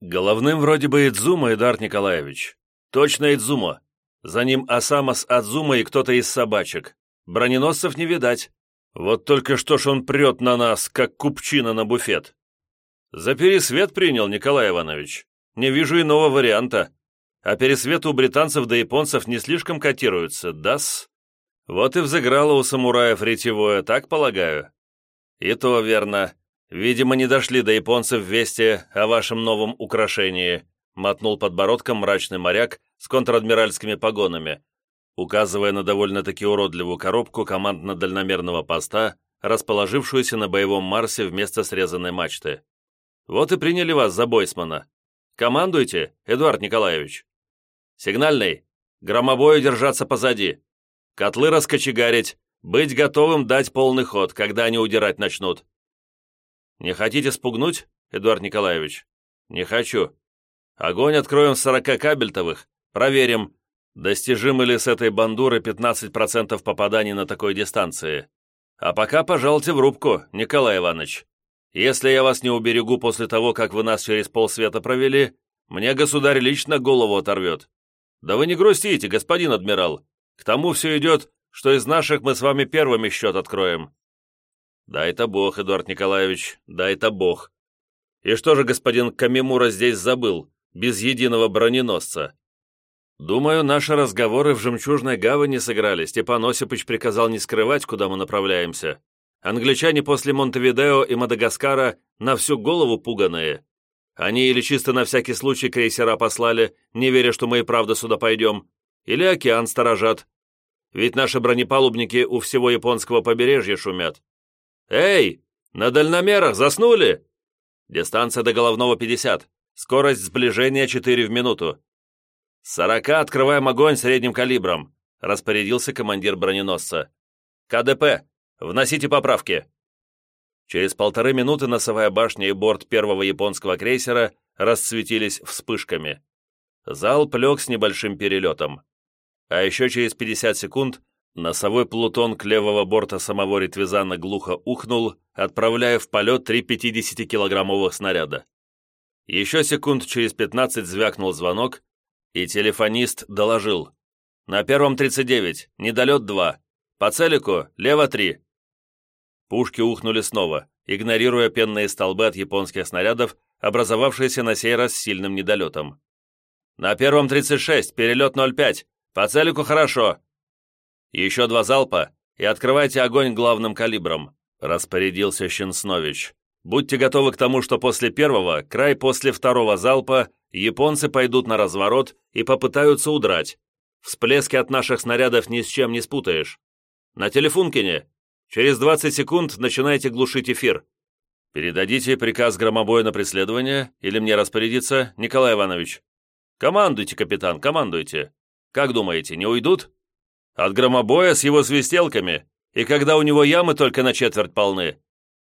Головным вроде бы Идзума, Эдард Николаевич. Точно Идзума. За ним Осама с Адзума и кто-то из собачек. Броненосцев не видать. Вот только что ж он прет на нас, как купчина на буфет. За пересвет принял, Николай Иванович. Не вижу иного варианта. А пересветы у британцев да японцев не слишком котируются, да-с? Вот и взыграло у самураев ретевое, так полагаю? И то верно. Видимо, не дошли до японцев вести о вашем новом украшении, мотнул подбородком мрачный моряк с контр-адмиральскими погонами, указывая на довольно-таки уродливую коробку командно-дальномерного поста, расположившуюся на боевом Марсе вместо срезанной мачты. «Вот и приняли вас за бойсмана. Командуйте, Эдуард Николаевич. Сигнальный. Громобою держаться позади. Котлы раскочегарить, быть готовым дать полный ход, когда они удирать начнут. Не хотите спугнуть, Эдуард Николаевич? Не хочу. Огонь откроем с 40 кабельтовых, проверим, достижимы ли с этой бандуры 15% попаданий на такой дистанции. А пока пожалуйте в рубку, Николай Иванович. Если я вас не уберегу после того, как вы нас через полсвета провели, мне государь лично голову оторвет. Да вы не грустите, господин адмирал. К тому все идет, что из наших мы с вами первыми счет откроем. Дай-то бог, Эдуард Николаевич, дай-то бог. И что же господин Камимура здесь забыл, без единого броненосца? Думаю, наши разговоры в «Жемчужной гавани» сыграли. Степан Осипович приказал не скрывать, куда мы направляемся. Англичане после Монтевидео и Мадагаскара на всю голову пуганые. Они или чисто на всякий случай крейсера послали, не веря, что мы и правда сюда пойдем, или океан сторожат. Ведь наши бронепалубники у всего японского побережья шумят. «Эй, на дальномерах заснули?» Дистанция до головного 50. Скорость сближения 4 в минуту. «Сорока открываем огонь средним калибром», — распорядился командир броненосца. «КДП, вносите поправки». Через полторы минуты носовая башня и борт первого японского крейсера расцветились вспышками. Залп лег с небольшим перелетом. А еще через 50 секунд носовой плутон левого борта самого Ритвизана глухо ухнул, отправляя в полет три 50-килограммовых снаряда. Еще секунд через 15 звякнул звонок, и телефонист доложил. «На первом 39, недолет 2. По целику, лево 3». Пушки ухнули снова, игнорируя пенные столбы от японских снарядов, образовавшиеся на сей раз сильным недолетом. «На первом 36, перелет 0,5. По целику хорошо». «Еще два залпа, и открывайте огонь главным калибром», распорядился Щенснович. «Будьте готовы к тому, что после первого, край после второго залпа, японцы пойдут на разворот и попытаются удрать. Всплески от наших снарядов ни с чем не спутаешь. На телефункине. Через 20 секунд начинайте глушить эфир. Передадите приказ громобоя на преследование или мне распорядиться, Николай Иванович? Командуйте, капитан, командуйте. Как думаете, не уйдут? От громобоя с его свистелками, и когда у него ямы только на четверть полны.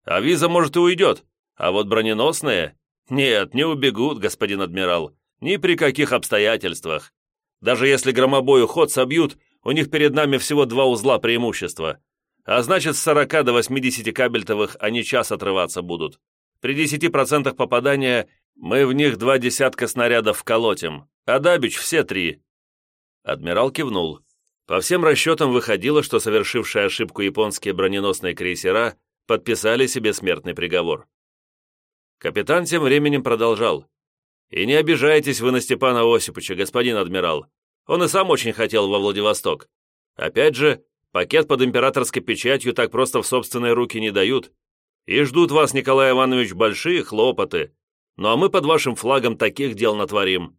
А виза, может, и уйдет, а вот броненосные «Нет, не убегут, господин адмирал, ни при каких обстоятельствах. Даже если громобою ход собьют, у них перед нами всего два узла преимущества. А значит, с 40 до 80 кабельтовых они час отрываться будут. При 10% попадания мы в них два десятка снарядов вколотим, а Дабич все три». Адмирал кивнул. По всем расчетам выходило, что совершившие ошибку японские броненосные крейсера подписали себе смертный приговор. Капитан тем временем продолжал. «И не обижайтесь вы на Степана Осиповича, господин адмирал. Он и сам очень хотел во Владивосток. Опять же, пакет под императорской печатью так просто в собственные руки не дают. И ждут вас, Николай Иванович, большие хлопоты. Ну а мы под вашим флагом таких дел натворим».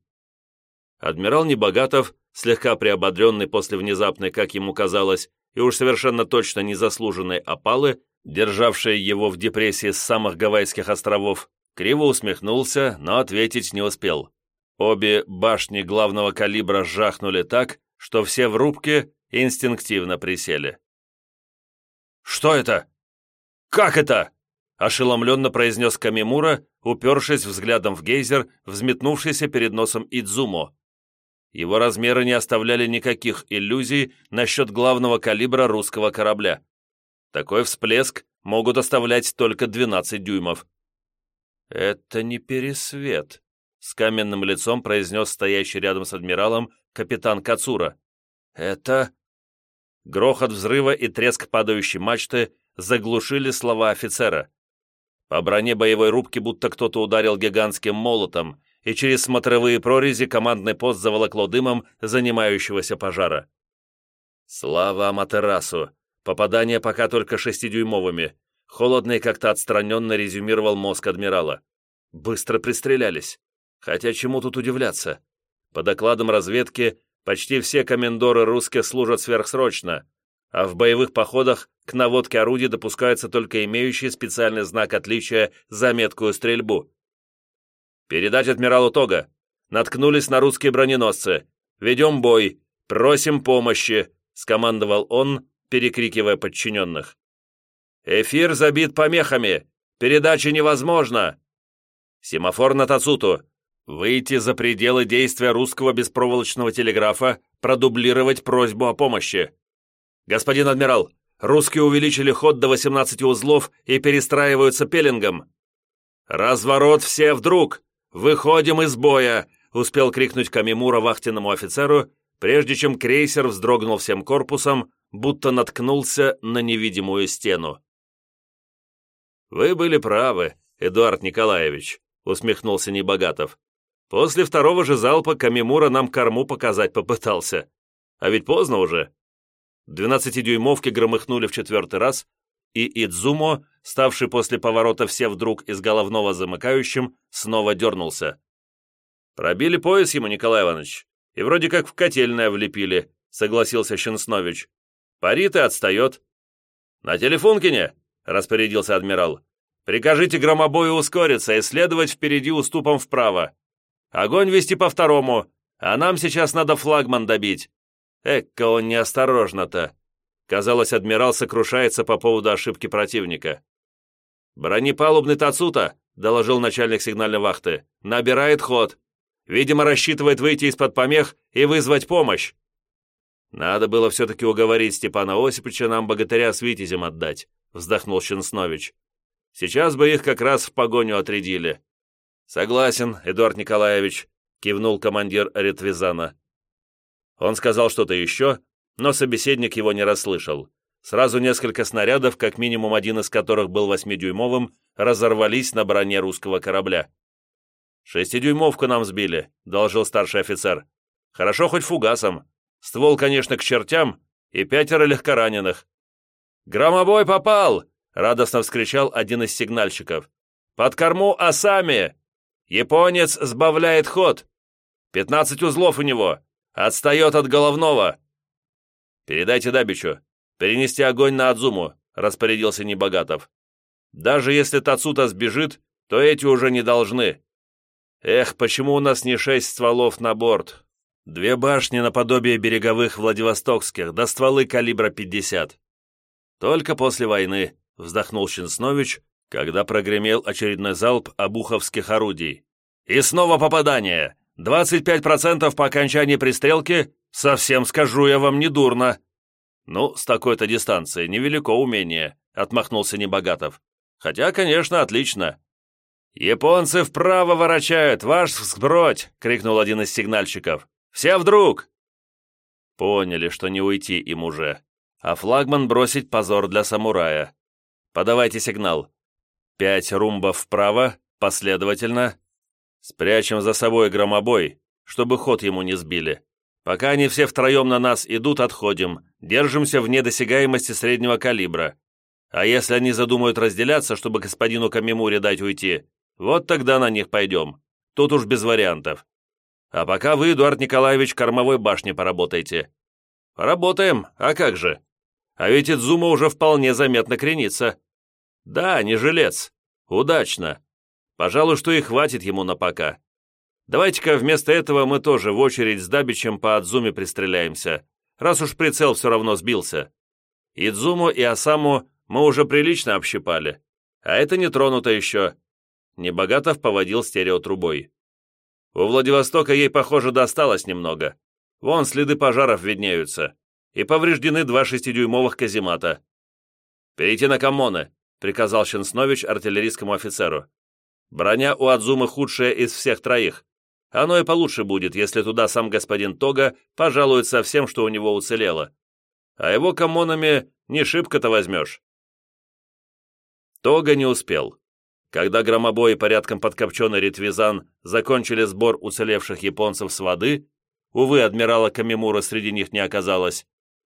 Адмирал Небогатов, слегка приободренный после внезапной, как ему казалось, и уж совершенно точно незаслуженной опалы, державшей его в депрессии с самых Гавайских островов, криво усмехнулся, но ответить не успел. Обе башни главного калибра жахнули так, что все в рубке инстинктивно присели. «Что это? Как это?» – ошеломленно произнес Камимура, упершись взглядом в гейзер, взметнувшийся перед носом Идзумо. Его размеры не оставляли никаких иллюзий насчет главного калибра русского корабля. Такой всплеск могут оставлять только 12 дюймов. «Это не пересвет», — с каменным лицом произнес стоящий рядом с адмиралом капитан Кацура. «Это...» Грохот взрыва и треск падающей мачты заглушили слова офицера. По броне боевой рубки будто кто-то ударил гигантским молотом, и через смотровые прорези командный пост заволокло дымом занимающегося пожара. Слава Аматерасу! Попадание пока только шестидюймовыми. Холодно и как-то отстраненно резюмировал мозг адмирала. Быстро пристрелялись. Хотя чему тут удивляться? По докладам разведки, почти все комендоры русские служат сверхсрочно, а в боевых походах к наводке орудий допускаются только имеющие специальный знак отличия за меткую стрельбу. «Передать адмиралу Тога. Наткнулись на русские броненосцы. Ведем бой. Просим помощи», — скомандовал он, перекрикивая подчиненных. «Эфир забит помехами. Передача невозможна!» «Семафор на Тацуту. Выйти за пределы действия русского беспроволочного телеграфа, продублировать просьбу о помощи. Господин адмирал, русские увеличили ход до 18 узлов и перестраиваются пеленгом. «Разворот все вдруг! Выходим из боя!» успел крикнуть Камимура вахтенному офицеру, прежде чем крейсер вздрогнул всем корпусом, будто наткнулся на невидимую стену. «Вы были правы, Эдуард Николаевич», — усмехнулся Небогатов. После второго же залпа Камимура нам корму показать попытался. А ведь поздно уже. Двенадцатидюймовки громыхнули в четвертый раз, и Идзумо, ставший после поворота все вдруг из головного замыкающим, снова дернулся. «Пробили пояс ему, Николай Иванович, и вроде как в котельное влепили», — согласился Щенснович. «Парит и отстает». «На телефонкине», — распорядился адмирал. «Прикажите громобою ускориться и следовать впереди уступом вправо. Огонь вести по второму, а нам сейчас надо флагман добить. Экка он неосторожно-то. Казалось, адмирал сокрушается по поводу ошибки противника. «Бронепалубный Тацута», — доложил начальник сигнальной вахты, — «набирает ход. Видимо, рассчитывает выйти из-под помех и вызвать помощь». «Надо было все-таки уговорить Степана Осиповича нам богатыря с Витязем отдать», — вздохнул Щенснович. «Сейчас бы их как раз в погоню отрядили. «Согласен, Эдуард Николаевич», — кивнул командир Ретвизана. Он сказал что-то еще, но собеседник его не расслышал. Сразу несколько снарядов, как минимум один из которых был восьмидюймовым, разорвались на броне русского корабля. «Шестидюймовку нам сбили», — доложил старший офицер. «Хорошо хоть фугасом. Ствол, конечно, к чертям, и пятеро легкораненых». «Громобой попал!» — радостно вскричал один из сигнальщиков. «Под корму осами!» Японец сбавляет ход. Пятнадцать узлов у него. Отстает от головного. Передайте Дабичу. Перенести огонь на Адзуму, распорядился Небогатов. Даже если Тацута сбежит, то эти уже не должны. Эх, почему у нас не шесть стволов на борт? Две башни наподобие береговых Владивостокских, да стволы калибра 50. Только после войны, вздохнул Шинснович, когда прогремел очередной залп обуховских орудий. «И снова попадание! 25% по окончании пристрелки? Совсем скажу я вам недурно!» «Ну, с такой-то дистанции невелико умение», — отмахнулся Небогатов. «Хотя, конечно, отлично». «Японцы вправо ворочают, ваш взбродь!» — крикнул один из сигнальщиков. «Все вдруг!» Поняли, что не уйти им уже. А флагман бросить позор для самурая. «Подавайте сигнал. Пять румбов вправо, последовательно. Спрячем за собой громобой, чтобы ход ему не сбили. Пока они все втроем на нас идут, отходим. Держимся вне досягаемости среднего калибра. А если они задумают разделяться, чтобы господину Камимуре дать уйти, вот тогда на них пойдем. Тут уж без вариантов. А пока вы, Эдуард Николаевич, кормовой башне поработайте. Работаем, а как же? А ведь Идзума уже вполне заметно кренится. Да, не жилец. Удачно. Пожалуй, что и хватит ему на пока. Давайте-ка вместо этого мы тоже в очередь с Дабичем по Адзуме пристреляемся, раз уж прицел все равно сбился. Идзуму и Осаму мы уже прилично общипали, а это не тронуто еще. Небогатов поводил стереотрубой. У Владивостока ей, похоже, досталось немного. Вон следы пожаров виднеются. И повреждены два шестидюймовых каземата. Перейти на коммоны приказал Щенснович артиллерийскому офицеру. «Броня у Адзумы худшая из всех троих. Оно и получше будет, если туда сам господин Тога пожалует со всем, что у него уцелело. А его коммонами не шибко-то возьмешь. Тога не успел. Когда громобой порядком подкопченый ретвизан закончили сбор уцелевших японцев с воды, увы, адмирала Камимура среди них не оказалось,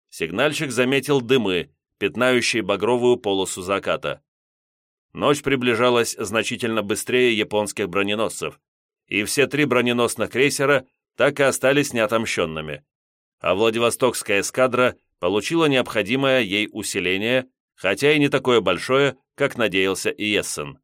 сигнальщик заметил дымы, пятнающие багровую полосу заката. Ночь приближалась значительно быстрее японских броненосцев, и все три броненосных крейсера так и остались неотомщенными, а Владивостокская эскадра получила необходимое ей усиление, хотя и не такое большое, как надеялся Иессен.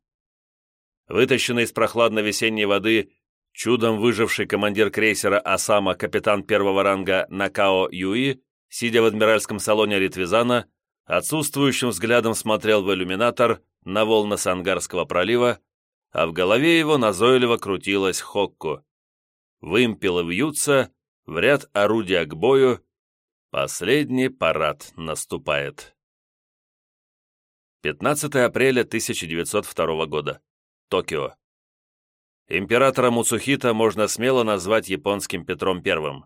Вытащенный из прохладной весенней воды чудом выживший командир крейсера «Осама» капитан первого ранга Накао Юи, сидя в адмиральском салоне Ритвизана, отсутствующим взглядом смотрел в иллюминатор на волны Сангарского пролива, а в голове его назойливо крутилась Хокку. Вымпелы вьются, в ряд орудия к бою, последний парад наступает. 15 апреля 1902 года. Токио. Императора Муцухита можно смело назвать японским Петром I.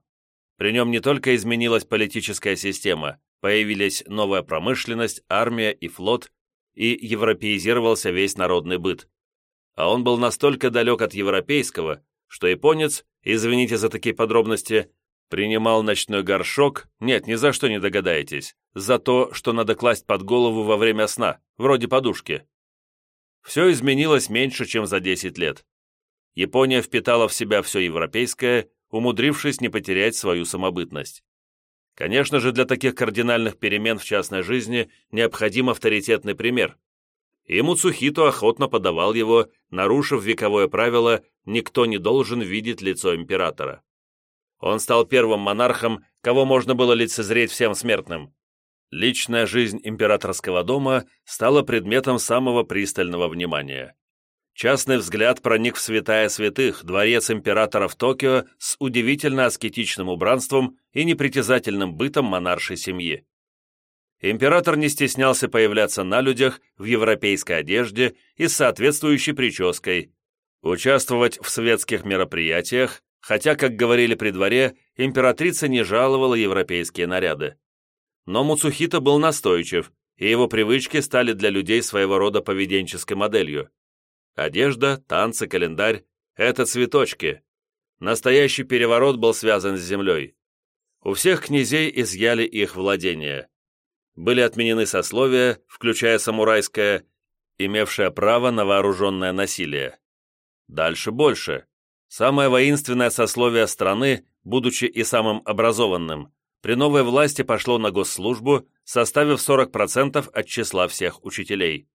При нем не только изменилась политическая система, появились новая промышленность, армия и флот, и европеизировался весь народный быт. А он был настолько далек от европейского, что японец, извините за такие подробности, принимал ночной горшок, нет, ни за что не догадаетесь, за то, что надо класть под голову во время сна, вроде подушки. Все изменилось меньше, чем за 10 лет. Япония впитала в себя все европейское, умудрившись не потерять свою самобытность. Конечно же, для таких кардинальных перемен в частной жизни необходим авторитетный пример. И Муцухито охотно подавал его, нарушив вековое правило «никто не должен видеть лицо императора». Он стал первым монархом, кого можно было лицезреть всем смертным. Личная жизнь императорского дома стала предметом самого пристального внимания. Частный взгляд проник в святая святых, дворец императора в Токио с удивительно аскетичным убранством и непритязательным бытом монаршей семьи. Император не стеснялся появляться на людях в европейской одежде и с соответствующей прической, участвовать в светских мероприятиях, хотя, как говорили при дворе, императрица не жаловала европейские наряды. Но Муцухита был настойчив, и его привычки стали для людей своего рода поведенческой моделью. Одежда, танцы, календарь — это цветочки. Настоящий переворот был связан с землей. У всех князей изъяли их владения. Были отменены сословия, включая самурайское, имевшее право на вооруженное насилие. Дальше больше. Самое воинственное сословие страны, будучи и самым образованным, при новой власти пошло на госслужбу, составив 40% от числа всех учителей.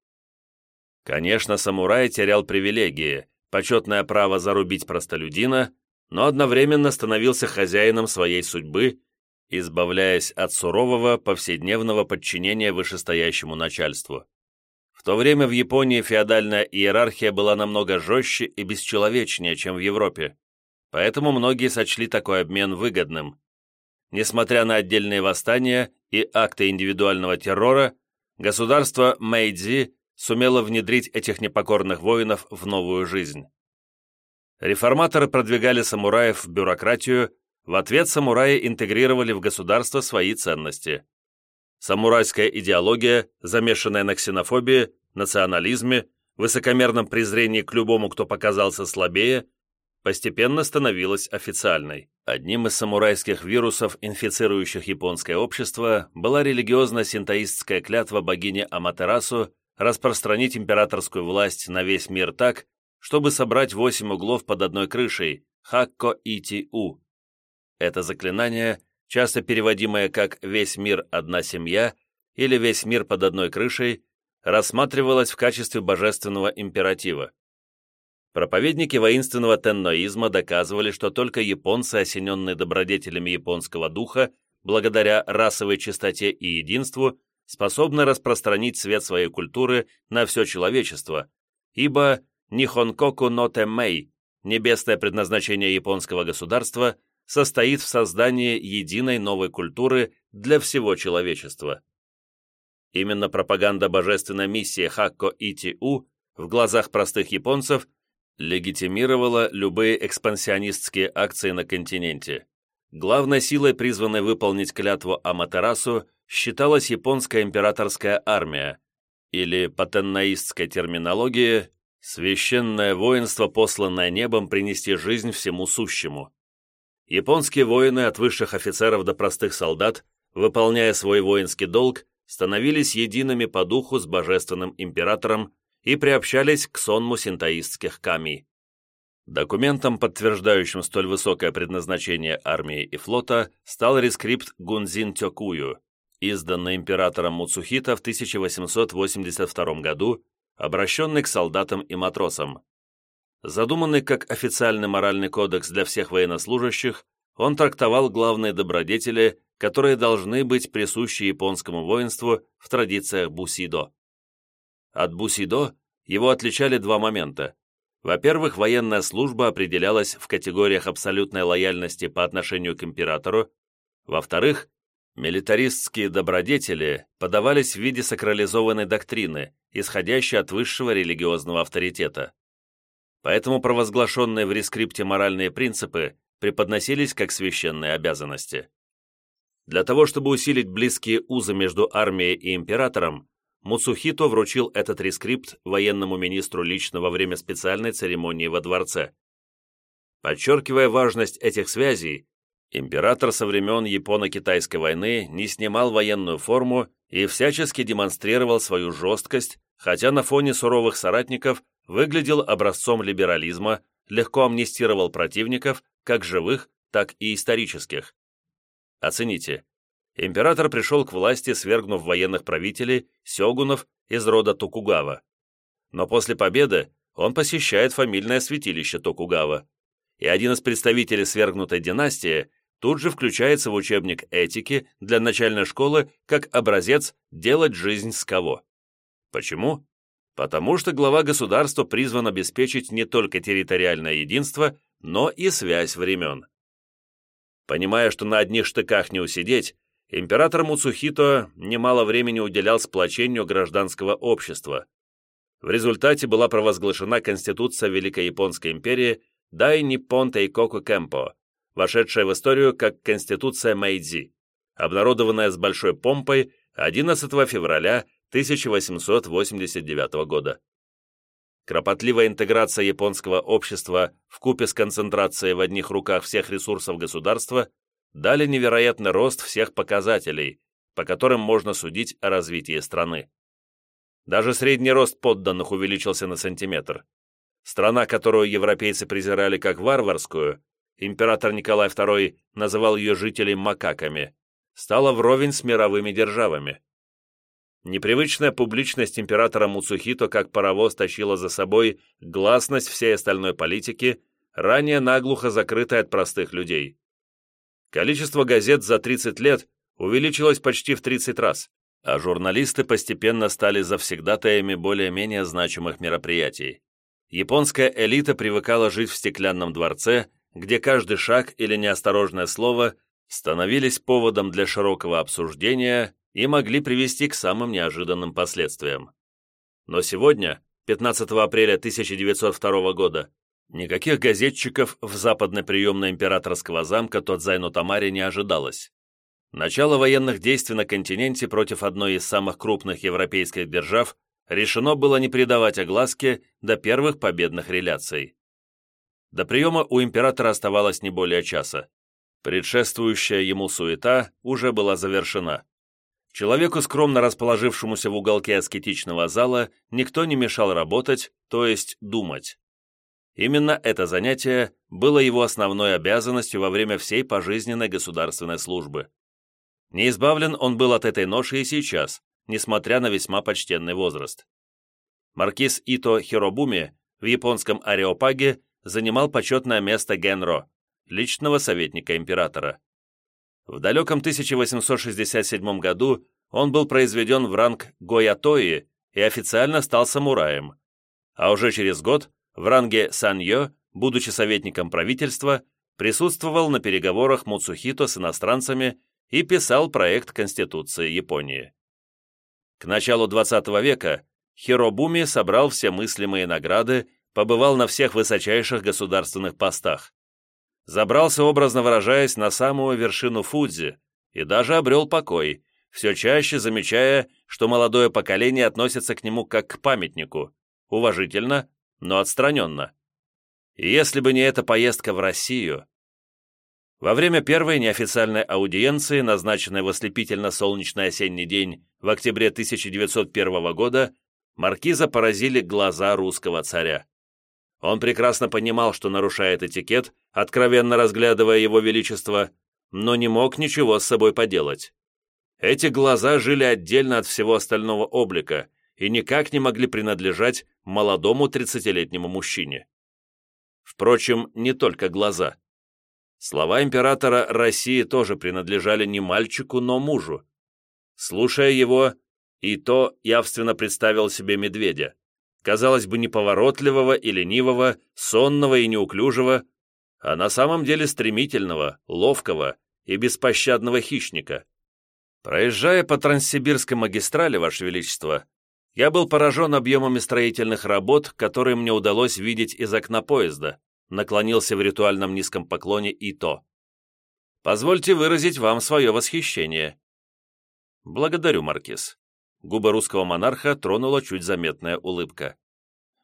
Конечно, самурай терял привилегии, почетное право зарубить простолюдина, но одновременно становился хозяином своей судьбы, избавляясь от сурового повседневного подчинения вышестоящему начальству. В то время в Японии феодальная иерархия была намного жестче и бесчеловечнее, чем в Европе, поэтому многие сочли такой обмен выгодным. Несмотря на отдельные восстания и акты индивидуального террора, государство Мэйдзи сумела внедрить этих непокорных воинов в новую жизнь. Реформаторы продвигали самураев в бюрократию, в ответ самураи интегрировали в государство свои ценности. Самурайская идеология, замешанная на ксенофобии, национализме, высокомерном презрении к любому, кто показался слабее, постепенно становилась официальной. Одним из самурайских вирусов, инфицирующих японское общество, была религиозно-синтоистская клятва богини Аматерасу распространить императорскую власть на весь мир так, чтобы собрать восемь углов под одной крышей, Хакко Ити-У. Это заклинание, часто переводимое как «весь мир – одна семья» или «весь мир под одной крышей», рассматривалось в качестве божественного императива. Проповедники воинственного тенноизма доказывали, что только японцы, осененные добродетелями японского духа, благодаря расовой чистоте и единству, способны распространить свет своей культуры на все человечество, ибо Нихонкоку но Теммей, небесное предназначение японского государства, состоит в создании единой новой культуры для всего человечества. Именно пропаганда божественной миссии Хакко Ити-У в глазах простых японцев легитимировала любые экспансионистские акции на континенте. Главной силой, призванной выполнить клятву Аматерасу, считалась японская императорская армия, или по теннаистской терминологии «священное воинство, посланное небом принести жизнь всему сущему». Японские воины от высших офицеров до простых солдат, выполняя свой воинский долг, становились едиными по духу с божественным императором и приобщались к сонму синтоистских ками. Документом, подтверждающим столь высокое предназначение армии и флота, стал рескрипт Гунзин Тёкую, изданный императором Муцухита в 1882 году, обращенный к солдатам и матросам. Задуманный как официальный моральный кодекс для всех военнослужащих, он трактовал главные добродетели, которые должны быть присущи японскому воинству в традициях бусидо. От бусидо его отличали два момента. Во-первых, военная служба определялась в категориях абсолютной лояльности по отношению к императору. Во-вторых, Милитаристские добродетели подавались в виде сакрализованной доктрины, исходящей от высшего религиозного авторитета. Поэтому провозглашенные в рескрипте моральные принципы преподносились как священные обязанности. Для того, чтобы усилить близкие узы между армией и императором, Муцухито вручил этот рескрипт военному министру лично во время специальной церемонии во дворце. Подчеркивая важность этих связей, Император со времен Японо-Китайской войны не снимал военную форму и всячески демонстрировал свою жесткость, хотя на фоне суровых соратников выглядел образцом либерализма, легко амнистировал противников, как живых, так и исторических. Оцените. Император пришел к власти, свергнув военных правителей, сёгунов из рода Токугава. Но после победы он посещает фамильное святилище Токугава. И один из представителей свергнутой династии тут же включается в учебник этики для начальной школы как образец «делать жизнь с кого». Почему? Потому что глава государства призван обеспечить не только территориальное единство, но и связь времен. Понимая, что на одних штыках не усидеть, император Муцухито немало времени уделял сплочению гражданского общества. В результате была провозглашена Конституция Великой Японской империи Дай Ниппон Тейкоку Кэмпо, вошедшая в историю как Конституция Мэйдзи, обнародованная с большой помпой 11 февраля 1889 года. Кропотливая интеграция японского общества в купе с концентрацией в одних руках всех ресурсов государства дали невероятный рост всех показателей, по которым можно судить о развитии страны. Даже средний рост подданных увеличился на сантиметр. Страна, которую европейцы презирали как варварскую, император Николай II называл ее жителей макаками, стала вровень с мировыми державами. Непривычная публичность императора Муцухито как паровоз тащила за собой гласность всей остальной политики, ранее наглухо закрытой от простых людей. Количество газет за 30 лет увеличилось почти в 30 раз, а журналисты постепенно стали завсегдатаями более-менее значимых мероприятий. Японская элита привыкала жить в стеклянном дворце, где каждый шаг или неосторожное слово становились поводом для широкого обсуждения и могли привести к самым неожиданным последствиям. Но сегодня, 15 апреля 1902 года, никаких газетчиков в западной приемной императорского замка Тодзайно-Тамаре не ожидалось. Начало военных действий на континенте против одной из самых крупных европейских держав решено было не придавать огласке до первых победных реляций. До приема у императора оставалось не более часа. Предшествующая ему суета уже была завершена. Человеку, скромно расположившемуся в уголке аскетичного зала, никто не мешал работать, то есть думать. Именно это занятие было его основной обязанностью во время всей пожизненной государственной службы. Не избавлен он был от этой ноши и сейчас, несмотря на весьма почтенный возраст. Маркиз Ито Хиробуми в японском Ареопаге занимал почетное место Генро, личного советника императора. В далеком 1867 году он был произведен в ранг Гоятои и официально стал самураем, а уже через год в ранге Саньо, будучи советником правительства, присутствовал на переговорах Муцухито с иностранцами и писал проект Конституции Японии. К началу XX века Хиробуми собрал все мыслимые награды, побывал на всех высочайших государственных постах. Забрался, образно выражаясь, на самую вершину Фудзи и даже обрел покой, все чаще замечая, что молодое поколение относится к нему как к памятнику, уважительно, но отстраненно. И если бы не эта поездка в Россию... Во время первой неофициальной аудиенции, назначенной в ослепительно-солнечный осенний день в октябре 1901 года, маркиза поразили глаза русского царя. Он прекрасно понимал, что нарушает этикет, откровенно разглядывая его величество, но не мог ничего с собой поделать. Эти глаза жили отдельно от всего остального облика и никак не могли принадлежать молодому тридцатилетнему мужчине. Впрочем, не только глаза. Слова императора России тоже принадлежали не мальчику, но мужу. Слушая его, и то явственно представил себе медведя. Казалось бы, неповоротливого и ленивого, сонного и неуклюжего, а на самом деле стремительного, ловкого и беспощадного хищника. Проезжая по Транссибирской магистрали, Ваше Величество, я был поражен объемами строительных работ, которые мне удалось видеть из окна поезда, наклонился в ритуальном низком поклоне и то. Позвольте выразить вам свое восхищение. Благодарю, Маркиз. Губы русского монарха тронула чуть заметная улыбка.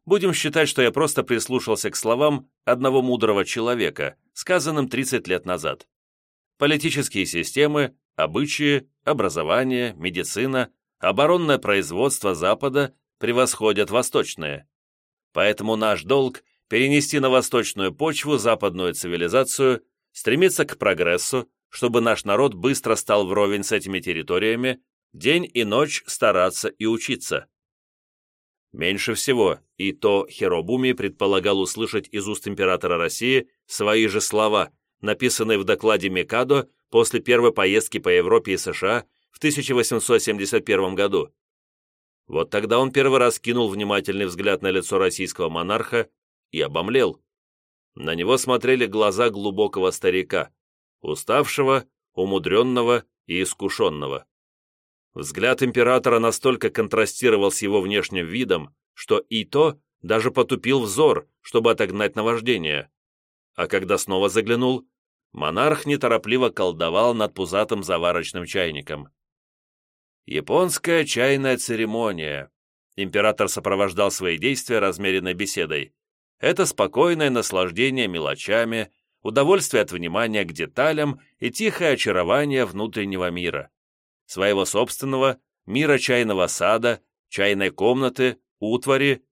Будем считать, что я просто прислушался к словам одного мудрого человека, сказанным 30 лет назад. Политические системы, обычаи, образование, медицина, оборонное производство Запада превосходят восточные. Поэтому наш долг – перенести на восточную почву западную цивилизацию, стремиться к прогрессу, чтобы наш народ быстро стал вровень с этими территориями, день и ночь стараться и учиться. Меньше всего и то Херобуми предполагал услышать из уст императора России свои же слова, написанные в докладе Микадо после первой поездки по Европе и США в 1871 году. Вот тогда он первый раз кинул внимательный взгляд на лицо российского монарха и обомлел. На него смотрели глаза глубокого старика, уставшего, умудренного и искушенного. Взгляд императора настолько контрастировал с его внешним видом, что и то даже потупил взор, чтобы отогнать наваждение. А когда снова заглянул, монарх неторопливо колдовал над пузатым заварочным чайником. Японская чайная церемония. Император сопровождал свои действия размеренной беседой. Это спокойное наслаждение мелочами, удовольствие от внимания к деталям и тихое очарование внутреннего мира. Своего собственного, мира чайного сада, чайной комнаты, утвари,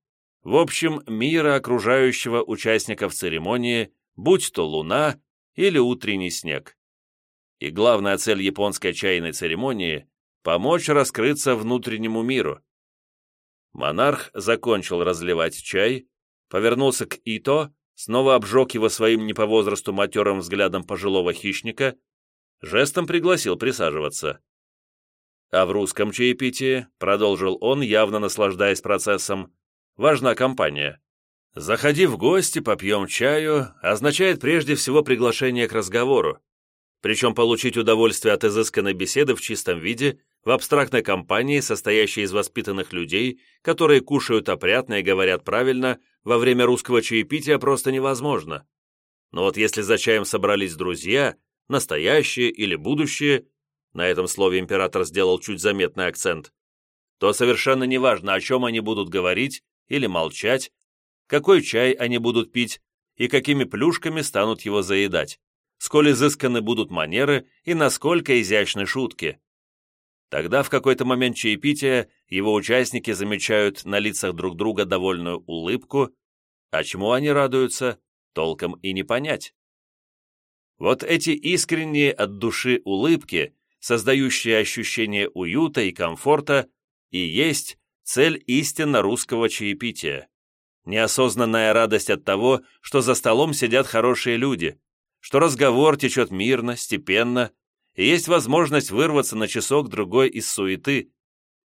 в общем, мира окружающего участников церемонии, будь то луна, или утренний снег. И главная цель японской чайной церемонии – помочь раскрыться внутреннему миру. Монарх закончил разливать чай, повернулся к Ито, снова обжег его своим не по возрасту матерым взглядом пожилого хищника, жестом пригласил присаживаться. А в русском чаепитии, продолжил он, явно наслаждаясь процессом, важна компания. «Заходи в гости, попьем чаю» означает прежде всего приглашение к разговору, причем получить удовольствие от изысканной беседы в чистом виде в абстрактной компании, состоящей из воспитанных людей, которые кушают опрятно и говорят правильно, во время русского чаепития просто невозможно. Но вот если за чаем собрались друзья, настоящие или будущие, на этом слове император сделал чуть заметный акцент, то совершенно неважно, о чем они будут говорить или молчать, какой чай они будут пить и какими плюшками станут его заедать, сколь изысканы будут манеры и насколько изящны шутки. Тогда в какой-то момент чаепития его участники замечают на лицах друг друга довольную улыбку, а чему они радуются, толком и не понять. Вот эти искренние от души улыбки, создающие ощущение уюта и комфорта, и есть цель истинно русского чаепития неосознанная радость от того, что за столом сидят хорошие люди, что разговор течет мирно, степенно, и есть возможность вырваться на часок-другой из суеты,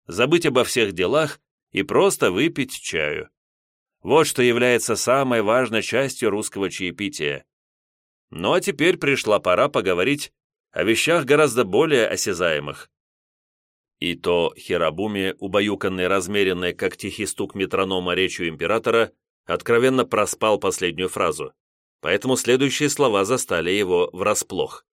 забыть обо всех делах и просто выпить чаю. Вот что является самой важной частью русского чаепития. Ну а теперь пришла пора поговорить о вещах гораздо более осязаемых. И то Хирабуми, убаюканный размеренной, как тихий стук метронома речью императора, откровенно проспал последнюю фразу, поэтому следующие слова застали его врасплох.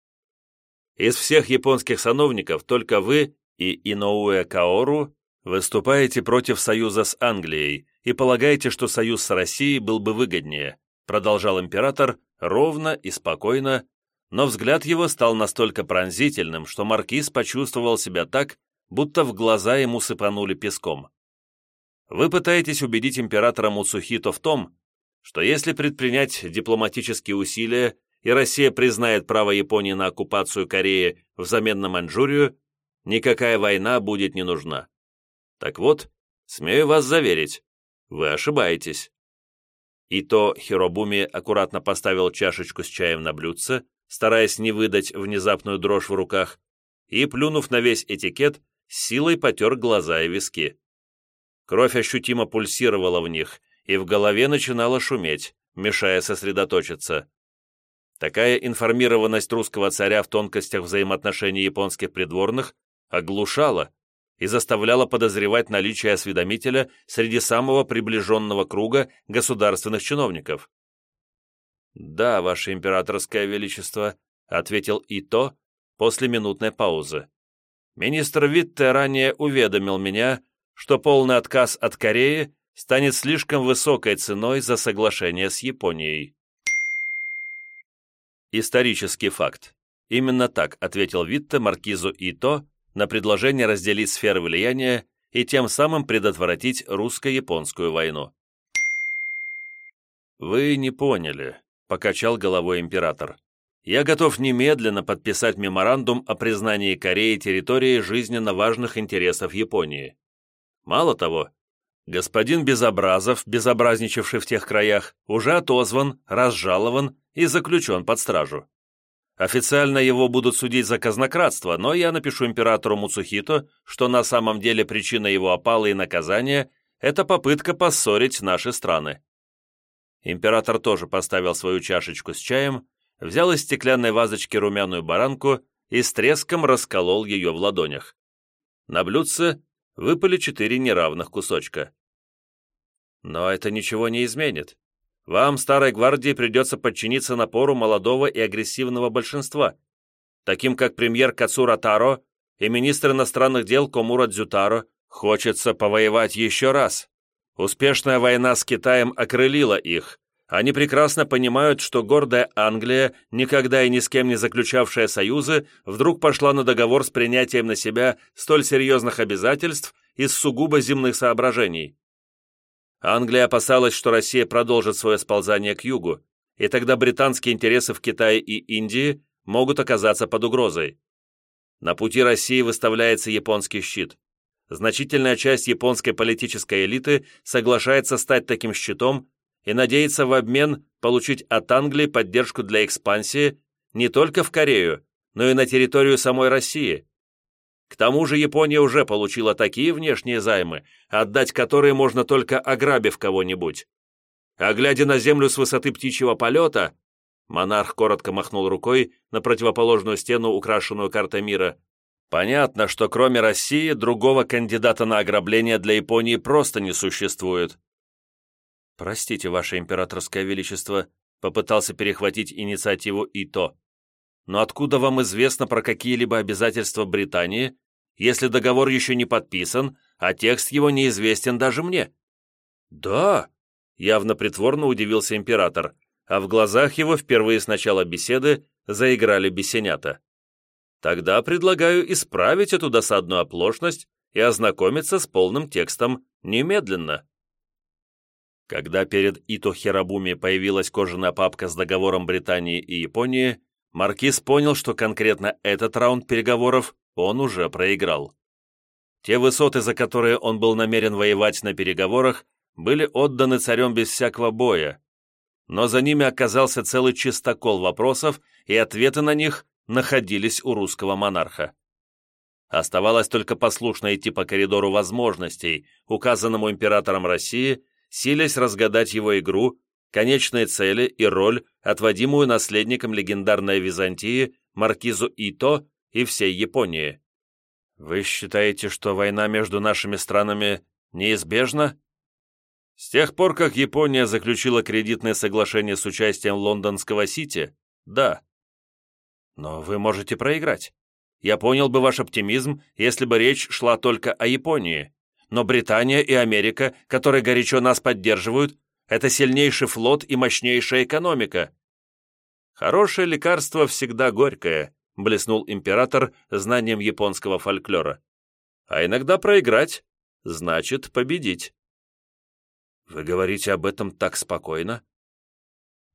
Из всех японских сановников только вы и Иноуэ Каору выступаете против союза с Англией и полагаете, что союз с Россией был бы выгоднее, продолжал император ровно и спокойно, но взгляд его стал настолько пронзительным, что маркиз почувствовал себя так, будто в глаза ему сыпанули песком. Вы пытаетесь убедить императора Муцухито в том, что если предпринять дипломатические усилия и Россия признает право Японии на оккупацию Кореи взамен на Маньчжурию, никакая война будет не нужна. Так вот, смею вас заверить, вы ошибаетесь. И то Хиробуми аккуратно поставил чашечку с чаем на блюдце, стараясь не выдать внезапную дрожь в руках, и, плюнув на весь этикет, силой потер глаза и виски. Кровь ощутимо пульсировала в них, и в голове начинала шуметь, мешая сосредоточиться. Такая информированность русского царя в тонкостях взаимоотношений японских придворных оглушала и заставляла подозревать наличие осведомителя среди самого приближенного круга государственных чиновников. «Да, ваше императорское величество», — ответил Ито после минутной паузы. «Министр Витте ранее уведомил меня, что полный отказ от Кореи станет слишком высокой ценой за соглашение с Японией». Исторический факт. Именно так ответил Витте маркизу Ито на предложение разделить сферы влияния и тем самым предотвратить русско-японскую войну. «Вы не поняли», — покачал головой император. «Я готов немедленно подписать меморандум о признании Кореи территории жизненно важных интересов Японии. Мало того, господин Безобразов, безобразничавший в тех краях, уже отозван, разжалован и заключен под стражу. Официально его будут судить за казнократство, но я напишу императору Муцухито, что на самом деле причина его опалы и наказания – это попытка поссорить наши страны. Император тоже поставил свою чашечку с чаем, взял из стеклянной вазочки румяную баранку и с треском расколол ее в ладонях. На блюдце выпали четыре неравных кусочка. Но это ничего не изменит. Вам, старой гвардии, придется подчиниться напору молодого и агрессивного большинства, таким как премьер Кацура Таро и министр иностранных дел Комура Дзютаро, хочется повоевать еще раз. Успешная война с Китаем окрылила их. Они прекрасно понимают, что гордая Англия, никогда и ни с кем не заключавшая союзы, вдруг пошла на договор с принятием на себя столь серьезных обязательств из сугубо земных соображений. Англия опасалась, что Россия продолжит свое сползание к югу, и тогда британские интересы в Китае и Индии могут оказаться под угрозой. На пути России выставляется японский щит значительная часть японской политической элиты соглашается стать таким щитом и надеется в обмен получить от Англии поддержку для экспансии не только в Корею, но и на территорию самой России. К тому же Япония уже получила такие внешние займы, отдать которые можно только ограбив кого-нибудь. А глядя на землю с высоты птичьего полета, монарх коротко махнул рукой на противоположную стену, украшенную картой мира, Понятно, что кроме России другого кандидата на ограбление для Японии просто не существует. Простите, Ваше Императорское Величество, попытался перехватить инициативу Ито. Но откуда вам известно про какие-либо обязательства Британии, если договор еще не подписан, а текст его неизвестен даже мне? Да, явно притворно удивился император, а в глазах его впервые с начала беседы заиграли бесенята. Тогда предлагаю исправить эту досадную оплошность и ознакомиться с полным текстом немедленно. Когда перед Ито Хирабуми появилась кожаная папка с договором Британии и Японии, Маркиз понял, что конкретно этот раунд переговоров он уже проиграл. Те высоты, за которые он был намерен воевать на переговорах, были отданы царем без всякого боя, но за ними оказался целый чистокол вопросов, и ответы на них находились у русского монарха. Оставалось только послушно идти по коридору возможностей, указанному императором России, силясь разгадать его игру, конечные цели и роль, отводимую наследником легендарной Византии, маркизу Ито и всей Японии. «Вы считаете, что война между нашими странами неизбежна?» С тех пор, как Япония заключила кредитное соглашение с участием лондонского Сити, да. Но вы можете проиграть. Я понял бы ваш оптимизм, если бы речь шла только о Японии. Но Британия и Америка, которые горячо нас поддерживают, это сильнейший флот и мощнейшая экономика. Хорошее лекарство всегда горькое, блеснул император знанием японского фольклора. А иногда проиграть значит победить. Вы говорите об этом так спокойно?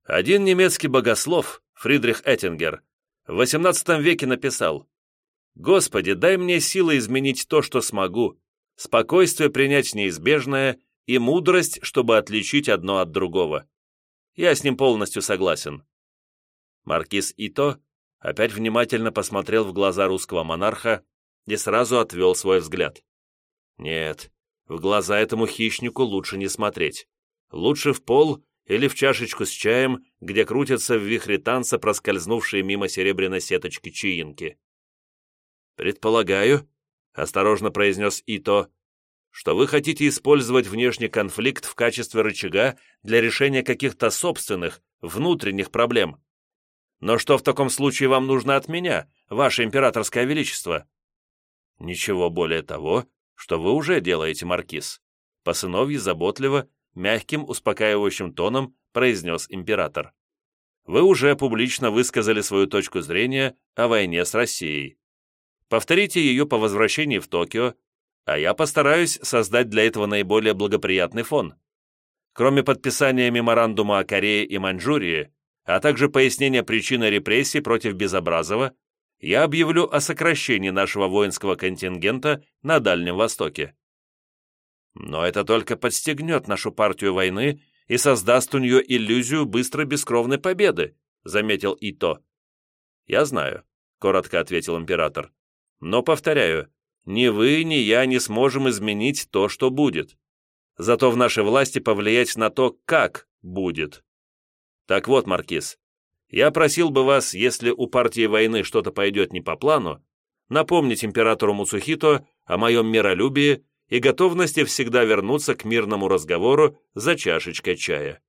Один немецкий богослов, Фридрих Эттингер, в XVIII веке написал «Господи, дай мне силы изменить то, что смогу, спокойствие принять неизбежное и мудрость, чтобы отличить одно от другого». Я с ним полностью согласен. Маркиз Ито опять внимательно посмотрел в глаза русского монарха и сразу отвел свой взгляд. Нет, в глаза этому хищнику лучше не смотреть. Лучше в пол или в чашечку с чаем, где крутятся в вихре танца проскользнувшие мимо серебряной сеточки чаинки. «Предполагаю», — осторожно произнес Ито, «что вы хотите использовать внешний конфликт в качестве рычага для решения каких-то собственных, внутренних проблем. Но что в таком случае вам нужно от меня, ваше императорское величество?» «Ничего более того, что вы уже делаете, Маркиз», по сыновье заботливо, мягким, успокаивающим тоном произнес император. «Вы уже публично высказали свою точку зрения о войне с Россией. Повторите ее по возвращении в Токио, а я постараюсь создать для этого наиболее благоприятный фон. Кроме подписания меморандума о Корее и Маньчжурии, а также пояснения причины репрессий против Безобразова, я объявлю о сокращении нашего воинского контингента на Дальнем Востоке. Но это только подстегнет нашу партию войны и создаст у нее иллюзию быстрой бескровной победы», заметил Ито. «Я знаю», — коротко ответил император. «Но, повторяю, ни вы, ни я не сможем изменить то, что будет. Зато в нашей власти повлиять на то, как будет. Так вот, Маркиз, я просил бы вас, если у партии войны что-то пойдет не по плану, напомнить императору Муцухито о моем миролюбии и готовности всегда вернуться к мирному разговору за чашечкой чая.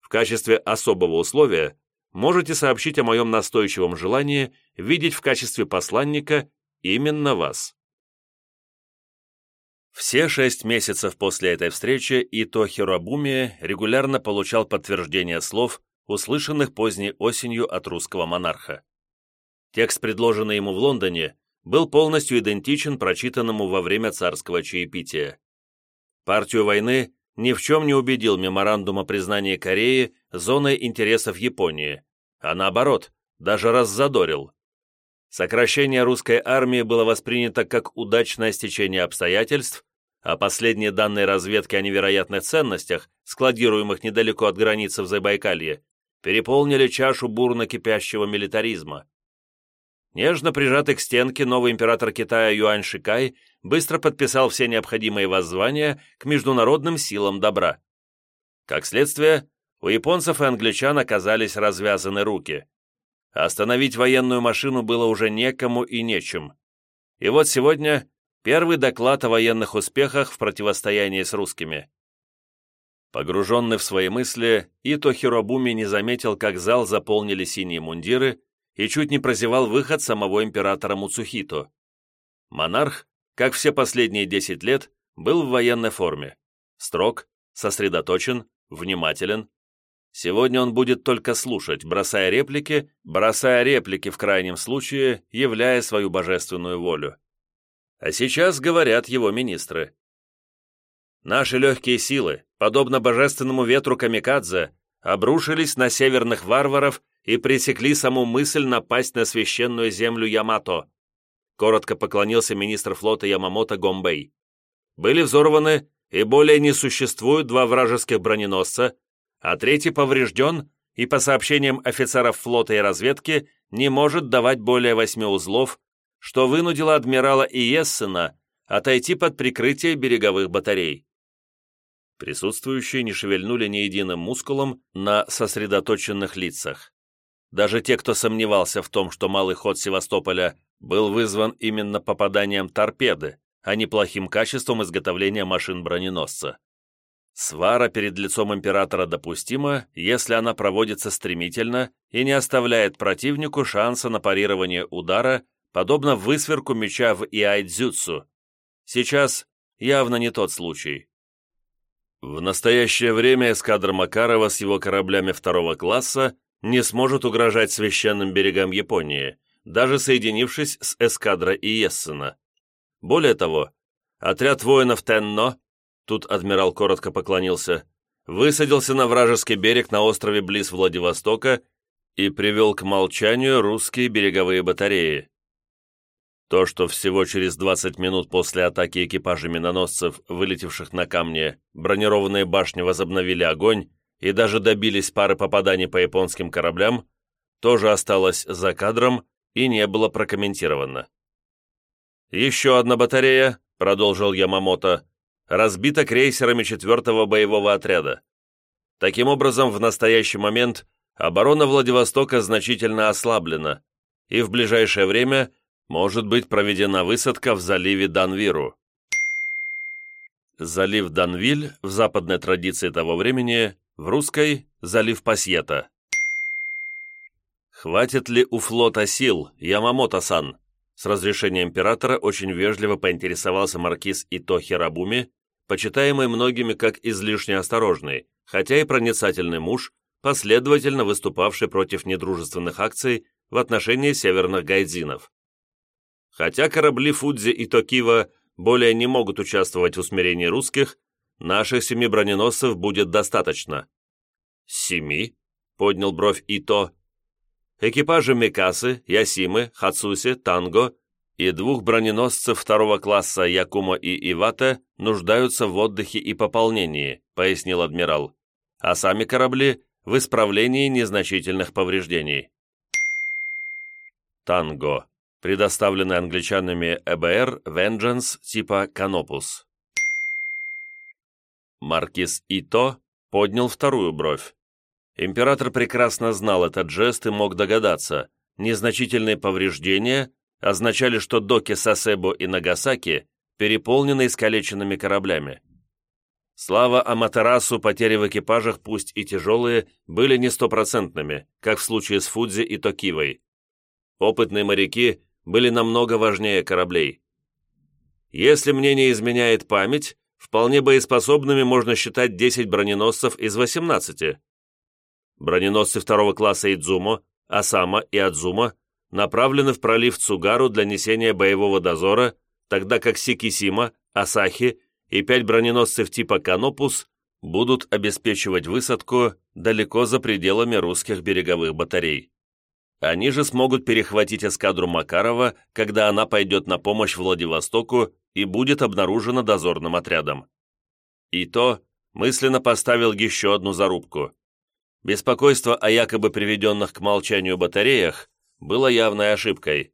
В качестве особого условия можете сообщить о моем настойчивом желании видеть в качестве посланника именно вас. Все шесть месяцев после этой встречи Ито Хиробуми регулярно получал подтверждение слов, услышанных поздней осенью от русского монарха. Текст, предложенный ему в Лондоне, был полностью идентичен прочитанному во время царского чаепития. Партию войны ни в чем не убедил меморандум о признании Кореи зоной интересов Японии, а наоборот, даже раззадорил. Сокращение русской армии было воспринято как удачное стечение обстоятельств, а последние данные разведки о невероятных ценностях, складируемых недалеко от границы в Забайкалье, переполнили чашу бурно кипящего милитаризма. Нежно прижатый к стенке новый император Китая Юань Шикай быстро подписал все необходимые воззвания к международным силам добра. Как следствие, у японцев и англичан оказались развязаны руки. Остановить военную машину было уже некому и нечем. И вот сегодня первый доклад о военных успехах в противостоянии с русскими. Погруженный в свои мысли, Ито Хиробуми не заметил, как зал заполнили синие мундиры, и чуть не прозевал выход самого императора Муцухито. Монарх, как все последние десять лет, был в военной форме. Строг, сосредоточен, внимателен. Сегодня он будет только слушать, бросая реплики, бросая реплики в крайнем случае, являя свою божественную волю. А сейчас говорят его министры. Наши легкие силы, подобно божественному ветру камикадзе, обрушились на северных варваров и пресекли саму мысль напасть на священную землю Ямато. Коротко поклонился министр флота Ямамото Гомбей. Были взорваны и более не существуют два вражеских броненосца, а третий поврежден и, по сообщениям офицеров флота и разведки, не может давать более восьми узлов, что вынудило адмирала Иессена отойти под прикрытие береговых батарей. Присутствующие не шевельнули ни единым мускулом на сосредоточенных лицах. Даже те, кто сомневался в том, что малый ход Севастополя был вызван именно попаданием торпеды, а не плохим качеством изготовления машин броненосца. Свара перед лицом императора допустима, если она проводится стремительно и не оставляет противнику шанса на парирование удара, подобно высверку меча в иайдзюцу. Сейчас явно не тот случай. В настоящее время эскадра Макарова с его кораблями второго класса не сможет угрожать священным берегам Японии, даже соединившись с эскадрой Иессена. Более того, отряд воинов Тенно Тут адмирал коротко поклонился. Высадился на вражеский берег на острове близ Владивостока и привел к молчанию русские береговые батареи. То, что всего через 20 минут после атаки экипажа миноносцев, вылетевших на камне, бронированные башни возобновили огонь и даже добились пары попаданий по японским кораблям, тоже осталось за кадром и не было прокомментировано. «Еще одна батарея», — продолжил Ямамото, разбита крейсерами 4-го боевого отряда. Таким образом, в настоящий момент оборона Владивостока значительно ослаблена, и в ближайшее время может быть проведена высадка в заливе Данвиру. Залив Данвиль в западной традиции того времени, в русской – залив Пасьета. «Хватит ли у флота сил, Ямамото-сан?» С разрешения императора очень вежливо поинтересовался маркиз Ито Хирабуми, почитаемый многими как излишне осторожный, хотя и проницательный муж, последовательно выступавший против недружественных акций в отношении северных гайдзинов. Хотя корабли Фудзи и Токива более не могут участвовать в усмирении русских, наших семи броненосцев будет достаточно. «Семи?» — поднял бровь Ито. Экипажи Микасы, Ясимы, Хацуси, Танго и двух броненосцев второго класса Якума и Ивата нуждаются в отдыхе и пополнении, пояснил адмирал, а сами корабли в исправлении незначительных повреждений. Танго, предоставленный англичанами ЭБР Vengeance типа Канопус. Маркиз Ито поднял вторую бровь. Император прекрасно знал этот жест и мог догадаться, незначительные повреждения означали, что доки Сасебо и Нагасаки переполнены искалеченными кораблями. Слава Аматерасу, потери в экипажах, пусть и тяжелые, были не стопроцентными, как в случае с Фудзи и Токивой. Опытные моряки были намного важнее кораблей. Если мне не изменяет память, вполне боеспособными можно считать 10 броненосцев из 18. Броненосцы второго класса Идзумо, Асама и Адзума направлены в пролив Цугару для несения боевого дозора, тогда как Сикисима, Асахи и пять броненосцев типа Канопус будут обеспечивать высадку далеко за пределами русских береговых батарей. Они же смогут перехватить эскадру Макарова, когда она пойдет на помощь Владивостоку и будет обнаружена дозорным отрядом. И то мысленно поставил еще одну зарубку. Беспокойство о якобы приведенных к молчанию батареях было явной ошибкой.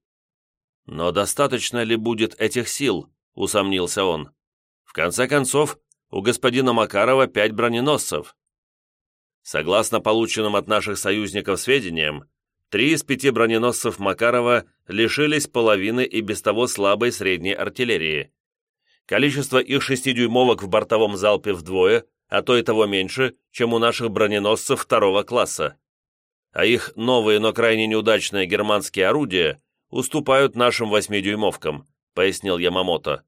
«Но достаточно ли будет этих сил?» – усомнился он. «В конце концов, у господина Макарова пять броненосцев». Согласно полученным от наших союзников сведениям, три из пяти броненосцев Макарова лишились половины и без того слабой средней артиллерии. Количество их шестидюймовок в бортовом залпе вдвое, а то и того меньше, чем у наших броненосцев второго класса а их новые, но крайне неудачные германские орудия уступают нашим восьмидюймовкам», пояснил Ямамото.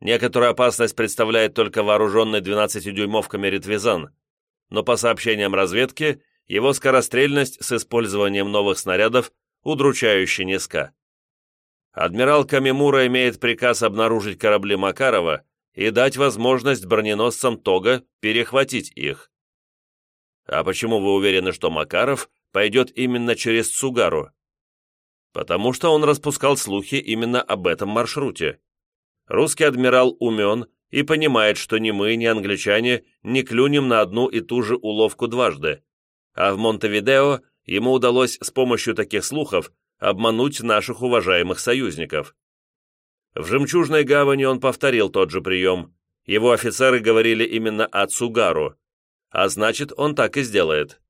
Некоторую опасность представляет только вооруженный 12-дюймовками Ритвизан, но по сообщениям разведки, его скорострельность с использованием новых снарядов удручающе низка. Адмирал Камимура имеет приказ обнаружить корабли Макарова и дать возможность броненосцам Тога перехватить их. А почему вы уверены, что Макаров пойдет именно через Цугару? Потому что он распускал слухи именно об этом маршруте. Русский адмирал умен и понимает, что ни мы, ни англичане не клюнем на одну и ту же уловку дважды. А в Монтевидео ему удалось с помощью таких слухов обмануть наших уважаемых союзников. В «Жемчужной гавани» он повторил тот же прием. Его офицеры говорили именно о Цугару, а значит, он так и сделает.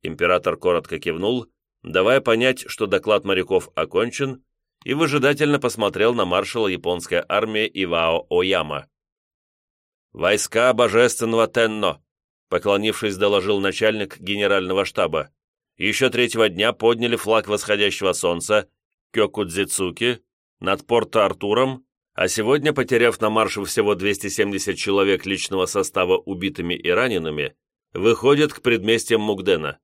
Император коротко кивнул, давая понять, что доклад моряков окончен, и выжидательно посмотрел на маршала японской армии Ивао Ояма. «Войска божественного Тенно», поклонившись, доложил начальник генерального штаба. Еще третьего дня подняли флаг восходящего солнца Кёкудзицуки над Порто-Артуром, а сегодня, потеряв на марше всего 270 человек личного состава убитыми и ранеными, выходят к предместьям Мугдена.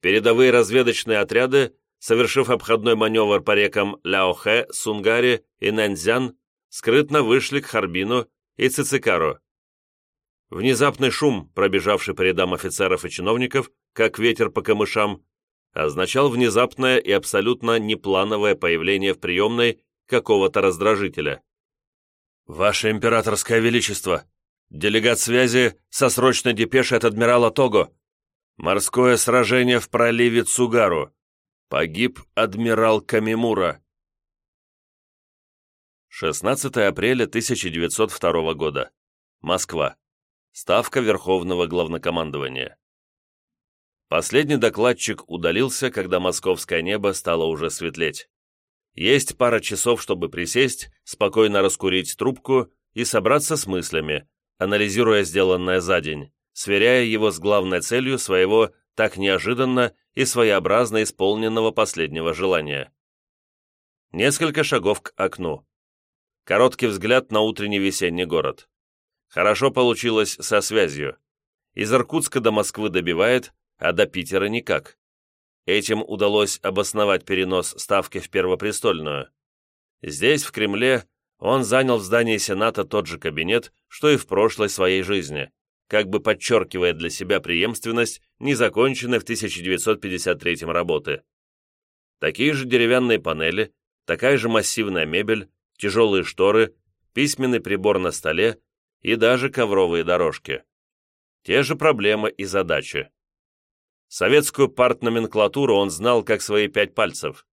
Передовые разведочные отряды, совершив обходной маневр по рекам Ляохэ, Сунгари и Нэньцзян, скрытно вышли к Харбину и Цицикару. Внезапный шум, пробежавший по рядам офицеров и чиновников, как ветер по камышам, означал внезапное и абсолютно неплановое появление в приемной какого-то раздражителя. «Ваше императорское величество! Делегат связи со срочной депешей от адмирала Того! Морское сражение в проливе Цугару! Погиб адмирал Камимура!» 16 апреля 1902 года. Москва. Ставка Верховного Главнокомандования. Последний докладчик удалился, когда московское небо стало уже светлеть. Есть пара часов, чтобы присесть, спокойно раскурить трубку и собраться с мыслями, анализируя сделанное за день, сверяя его с главной целью своего так неожиданно и своеобразно исполненного последнего желания. Несколько шагов к окну. Короткий взгляд на утренний весенний город. Хорошо получилось со связью. Из Иркутска до Москвы добивает, а до Питера никак. Этим удалось обосновать перенос ставки в Первопрестольную. Здесь, в Кремле, он занял в здании Сената тот же кабинет, что и в прошлой своей жизни, как бы подчеркивая для себя преемственность незаконченной в 1953 работы. Такие же деревянные панели, такая же массивная мебель, тяжелые шторы, письменный прибор на столе и даже ковровые дорожки. Те же проблемы и задачи. Советскую партноменклатуру он знал как свои пять пальцев.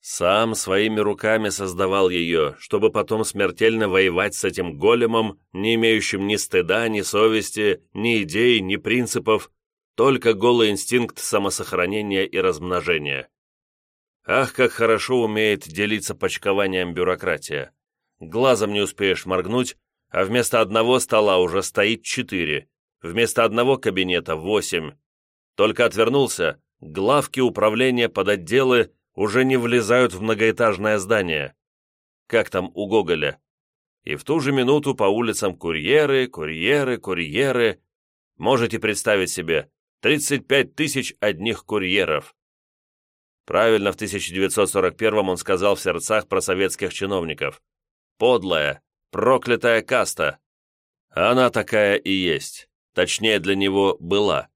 Сам своими руками создавал ее, чтобы потом смертельно воевать с этим големом, не имеющим ни стыда, ни совести, ни идей, ни принципов, только голый инстинкт самосохранения и размножения. Ах, как хорошо умеет делиться почкованием бюрократия. Глазом не успеешь моргнуть, а вместо одного стола уже стоит четыре, вместо одного кабинета восемь, только отвернулся, главки управления под отделы уже не влезают в многоэтажное здание. Как там у Гоголя? И в ту же минуту по улицам курьеры, курьеры, курьеры. Можете представить себе, 35 тысяч одних курьеров. Правильно в 1941 он сказал в сердцах про советских чиновников. Подлая, проклятая каста. Она такая и есть. Точнее, для него была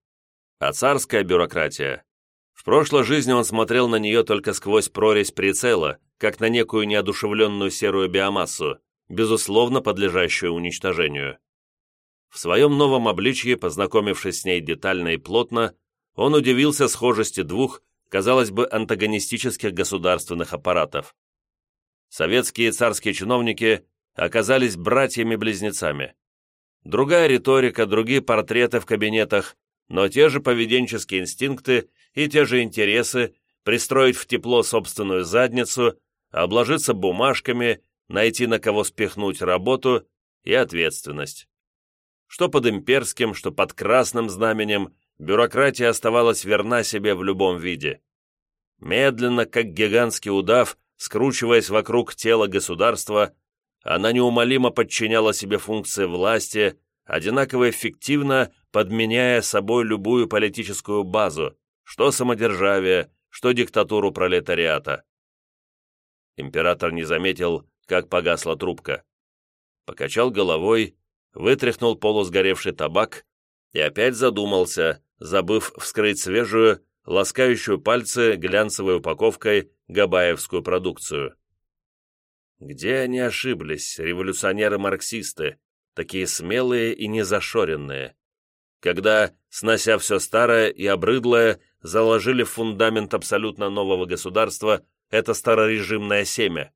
а царская бюрократия. В прошлой жизни он смотрел на нее только сквозь прорезь прицела, как на некую неодушевленную серую биомассу, безусловно подлежащую уничтожению. В своем новом обличье, познакомившись с ней детально и плотно, он удивился схожести двух, казалось бы, антагонистических государственных аппаратов. Советские и царские чиновники оказались братьями-близнецами. Другая риторика, другие портреты в кабинетах, но те же поведенческие инстинкты и те же интересы пристроить в тепло собственную задницу, обложиться бумажками, найти на кого спихнуть работу и ответственность. Что под имперским, что под красным знаменем, бюрократия оставалась верна себе в любом виде. Медленно, как гигантский удав, скручиваясь вокруг тела государства, она неумолимо подчиняла себе функции власти, одинаково эффективно подменяя собой любую политическую базу, что самодержавие, что диктатуру пролетариата. Император не заметил, как погасла трубка. Покачал головой, вытряхнул полусгоревший табак и опять задумался, забыв вскрыть свежую, ласкающую пальцы глянцевой упаковкой габаевскую продукцию. Где они ошиблись, революционеры-марксисты, такие смелые и незашоренные? когда, снося все старое и обрыдлое, заложили в фундамент абсолютно нового государства это старорежимное семя.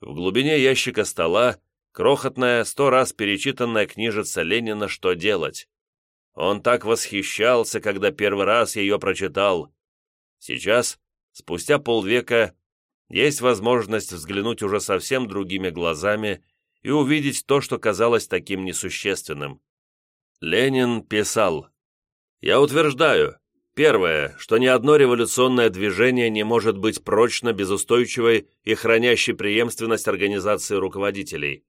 В глубине ящика стола крохотная, сто раз перечитанная книжица Ленина «Что делать?». Он так восхищался, когда первый раз ее прочитал. Сейчас, спустя полвека, есть возможность взглянуть уже совсем другими глазами и увидеть то, что казалось таким несущественным. Ленин писал, «Я утверждаю, Первое, что ни одно революционное движение не может быть прочно, безустойчивой и хранящей преемственность организации руководителей,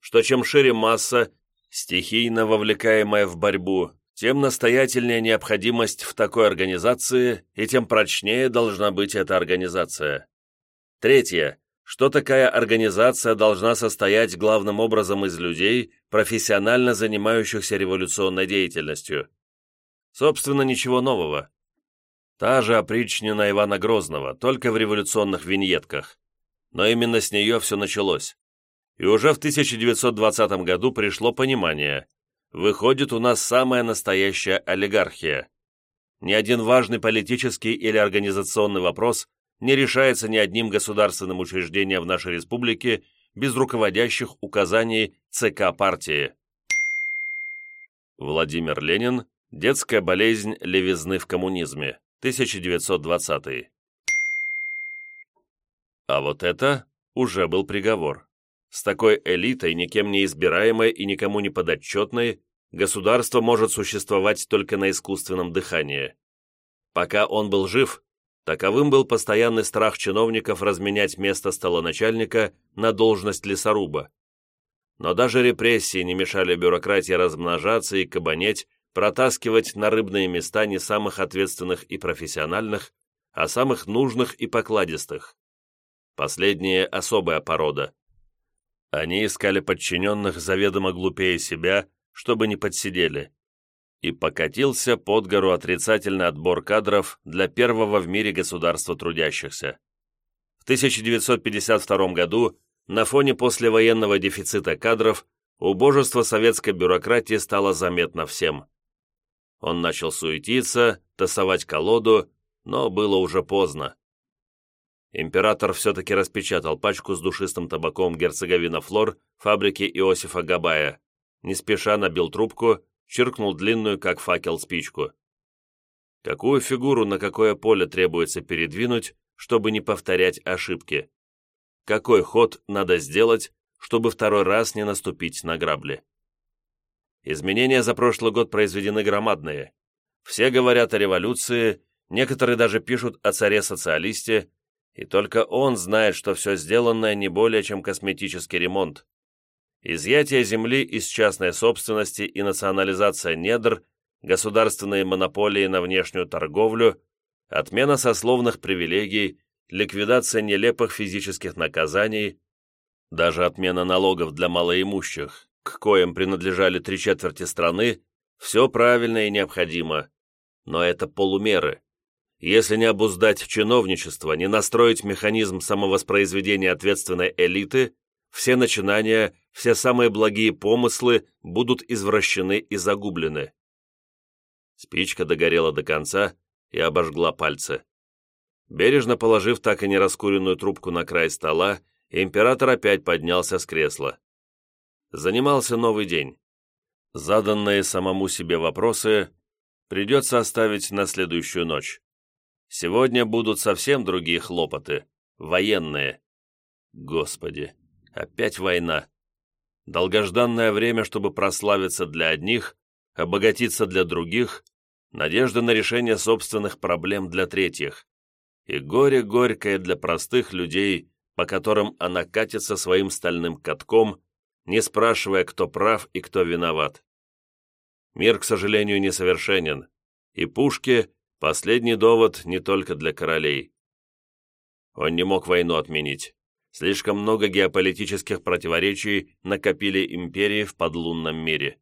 что чем шире масса, стихийно вовлекаемая в борьбу, тем настоятельнее необходимость в такой организации и тем прочнее должна быть эта организация. Третье, что такая организация должна состоять главным образом из людей, профессионально занимающихся революционной деятельностью. Собственно, ничего нового. Та же опричнина Ивана Грозного, только в революционных виньетках. Но именно с нее все началось. И уже в 1920 году пришло понимание. Выходит, у нас самая настоящая олигархия. Ни один важный политический или организационный вопрос не решается ни одним государственным учреждением в нашей республике без руководящих указаний ЦК партии. Владимир Ленин Детская болезнь левизны в коммунизме. 1920. А вот это уже был приговор. С такой элитой, никем не избираемой и никому не подотчетной, государство может существовать только на искусственном дыхании. Пока он был жив, таковым был постоянный страх чиновников разменять место столоначальника на должность лесоруба. Но даже репрессии не мешали бюрократии размножаться и кабанеть протаскивать на рыбные места не самых ответственных и профессиональных, а самых нужных и покладистых. Последние – особая порода. Они искали подчиненных заведомо глупее себя, чтобы не подсидели. И покатился под гору отрицательный отбор кадров для первого в мире государства трудящихся. В 1952 году на фоне послевоенного дефицита кадров убожество советской бюрократии стало заметно всем. Он начал суетиться, тасовать колоду, но было уже поздно. Император все-таки распечатал пачку с душистым табаком герцоговина Флор фабрики Иосифа Габая, не спеша набил трубку, чиркнул длинную, как факел, спичку. Какую фигуру на какое поле требуется передвинуть, чтобы не повторять ошибки? Какой ход надо сделать, чтобы второй раз не наступить на грабли? Изменения за прошлый год произведены громадные. Все говорят о революции, некоторые даже пишут о царе-социалисте, и только он знает, что все сделанное не более чем косметический ремонт. Изъятие земли из частной собственности и национализация недр, государственные монополии на внешнюю торговлю, отмена сословных привилегий, ликвидация нелепых физических наказаний, даже отмена налогов для малоимущих, к коим принадлежали три четверти страны, все правильно и необходимо. Но это полумеры. Если не обуздать чиновничество, не настроить механизм самовоспроизведения ответственной элиты, все начинания, все самые благие помыслы будут извращены и загублены. Спичка догорела до конца и обожгла пальцы. Бережно положив так и не раскуренную трубку на край стола, император опять поднялся с кресла занимался новый день. Заданные самому себе вопросы придется оставить на следующую ночь. Сегодня будут совсем другие хлопоты, военные. Господи, опять война. Долгожданное время, чтобы прославиться для одних, обогатиться для других, надежда на решение собственных проблем для третьих. И горе горькое для простых людей, по которым она катится своим стальным катком, не спрашивая, кто прав и кто виноват. Мир, к сожалению, несовершенен, и пушки – последний довод не только для королей. Он не мог войну отменить. Слишком много геополитических противоречий накопили империи в подлунном мире.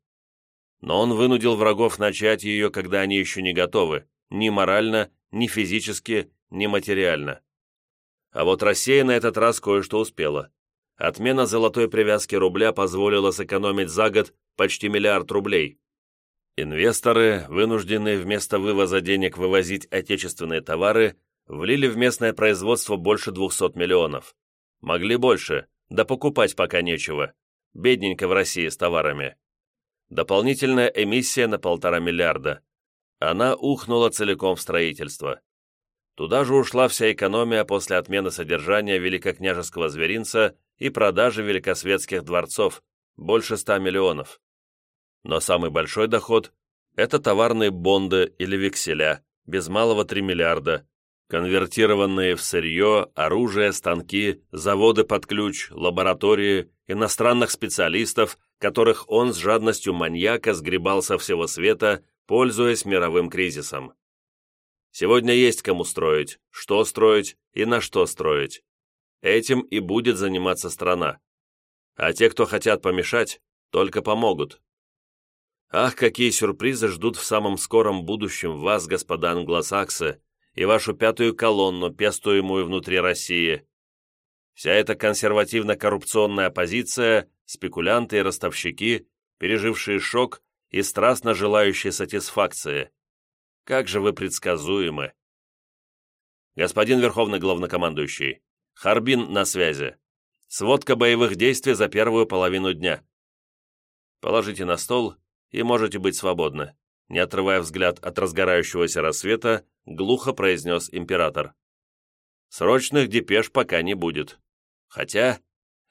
Но он вынудил врагов начать ее, когда они еще не готовы, ни морально, ни физически, ни материально. А вот Россия на этот раз кое-что успела. Отмена золотой привязки рубля позволила сэкономить за год почти миллиард рублей. Инвесторы, вынужденные вместо вывоза денег вывозить отечественные товары, влили в местное производство больше 200 миллионов. Могли больше, да покупать пока нечего. Бедненько в России с товарами. Дополнительная эмиссия на полтора миллиарда. Она ухнула целиком в строительство. Туда же ушла вся экономия после отмены содержания великокняжеского зверинца и продажи великосветских дворцов, больше 100 миллионов. Но самый большой доход – это товарные бонды или векселя, без малого 3 миллиарда, конвертированные в сырье, оружие, станки, заводы под ключ, лаборатории, иностранных специалистов, которых он с жадностью маньяка сгребал со всего света, пользуясь мировым кризисом. Сегодня есть кому строить, что строить и на что строить. Этим и будет заниматься страна. А те, кто хотят помешать, только помогут. Ах, какие сюрпризы ждут в самом скором будущем вас, господа англосаксы, и вашу пятую колонну, пестуемую внутри России. Вся эта консервативно-коррупционная оппозиция, спекулянты и ростовщики, пережившие шок и страстно желающие сатисфакции. Как же вы предсказуемы. Господин Верховный Главнокомандующий, Харбин на связи. Сводка боевых действий за первую половину дня. Положите на стол и можете быть свободны. Не отрывая взгляд от разгорающегося рассвета, глухо произнес император. Срочных депеш пока не будет. Хотя,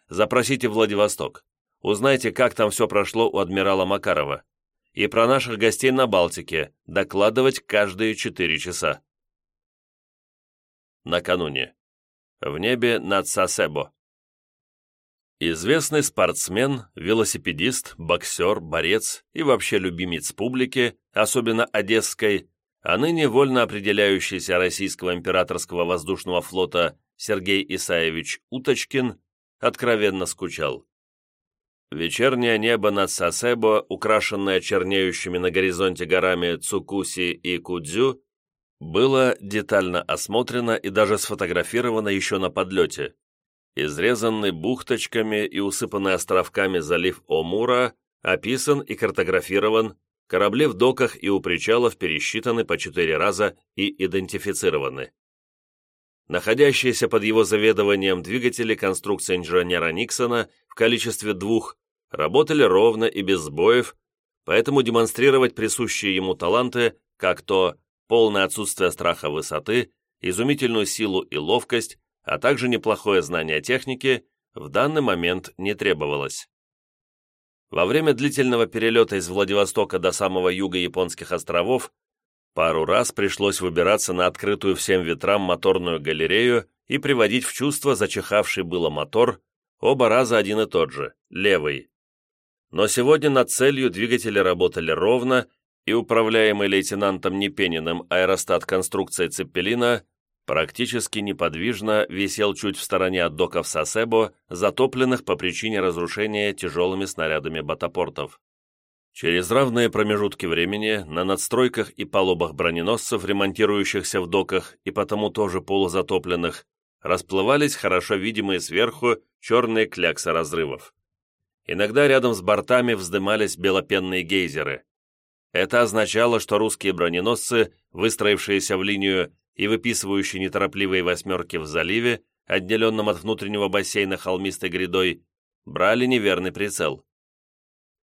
запросите Владивосток. Узнайте, как там все прошло у адмирала Макарова и про наших гостей на Балтике докладывать каждые четыре часа. Накануне. В небе над Сасебо. Известный спортсмен, велосипедист, боксер, борец и вообще любимец публики, особенно одесской, а ныне вольно определяющийся российского императорского воздушного флота Сергей Исаевич Уточкин, откровенно скучал. Вечернее небо над Сасебо, украшенное чернеющими на горизонте горами Цукуси и Кудзю, было детально осмотрено и даже сфотографировано еще на подлете. Изрезанный бухточками и усыпанный островками залив Омура описан и картографирован, корабли в доках и у причалов пересчитаны по четыре раза и идентифицированы. Находящиеся под его заведованием двигатели конструкции инженера Никсона в количестве двух работали ровно и без сбоев, поэтому демонстрировать присущие ему таланты, как то полное отсутствие страха высоты, изумительную силу и ловкость, а также неплохое знание техники, в данный момент не требовалось. Во время длительного перелета из Владивостока до самого юга японских островов пару раз пришлось выбираться на открытую всем ветрам моторную галерею и приводить в чувство зачихавший было мотор, оба раза один и тот же, левый. Но сегодня над целью двигатели работали ровно, и управляемый лейтенантом Непениным аэростат конструкции Цеппелина практически неподвижно висел чуть в стороне от доков Сосебо, затопленных по причине разрушения тяжелыми снарядами батапортов. Через равные промежутки времени на надстройках и палубах броненосцев, ремонтирующихся в доках и потому тоже полузатопленных, расплывались хорошо видимые сверху черные кляксы разрывов. Иногда рядом с бортами вздымались белопенные гейзеры. Это означало, что русские броненосцы, выстроившиеся в линию и выписывающие неторопливые восьмерки в заливе, отделенном от внутреннего бассейна холмистой грядой, брали неверный прицел.